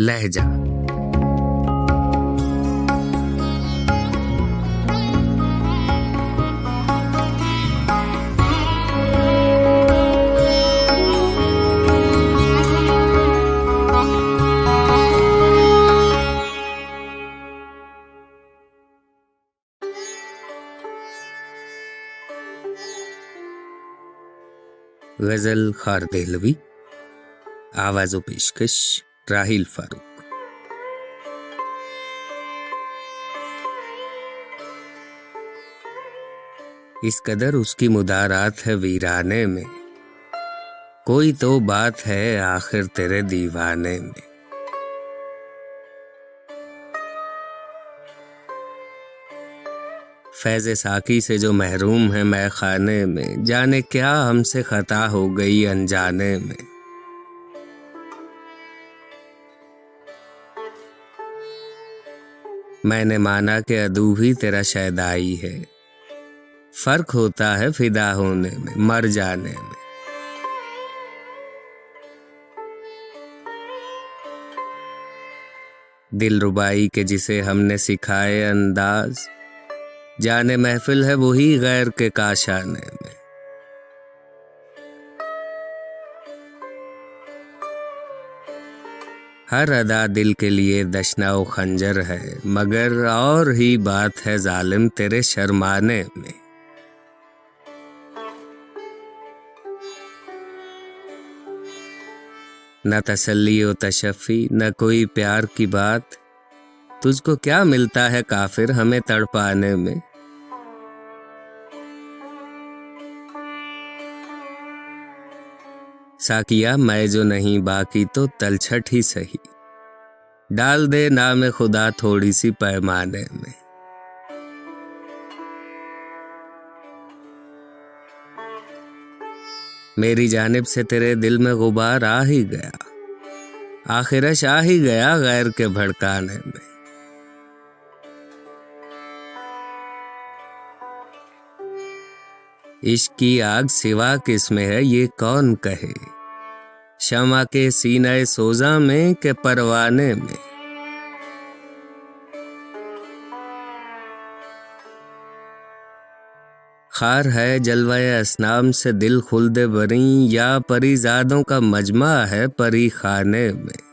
لہجہ۔ غزل خار دہلوی آواز و پیشکش۔ راہیل فاروق اس قدر اس کی مدارات ہے ویرانے میں کوئی تو بات ہے آخر تیرے دیوانے میں فیض ساکی سے جو محروم ہے میں خانے میں جانے کیا ہم سے خطا ہو گئی انجانے میں میں نے مانا کہ ادو ہی تیرا شیدائی ہے۔ فرق ہوتا ہے فدا ہونے میں، مر جانے میں۔ دل ربائی کے جسے ہم نے سکھائے انداز، جانے محفل ہے وہی غیر کے کاشانے میں۔ ہر ادا دل کے لیے دشنا و خنجر ہے، مگر اور ہی بات ہے ظالم تیرے شرمانے میں۔ نہ تسلی و تشفی، نہ کوئی پیار کی بات۔ تجھ کو کیا ملتا ہے کافر ہمیں تڑپانے میں؟ ساکیا میں جو نہیں، باقی تو تلچھٹ ہی سہی ڈال دے نام خدا تھوڑی سی پیمانے میں۔ میری جانب سے تیرے دل میں غبار آ ہی گیا۔ آخرش آ ہی گیا غیر کے بھڑکانے میں۔ عشق کی آگ سوا کس میں ہے یہ کون کہے؟ شمع کے سینہ سوزا میں کہ پروانے میں؟ خار ہے جلوہ اسنام سے دل خلد بریں یا پری زادوں کا مجمع ہے پری خانے میں؟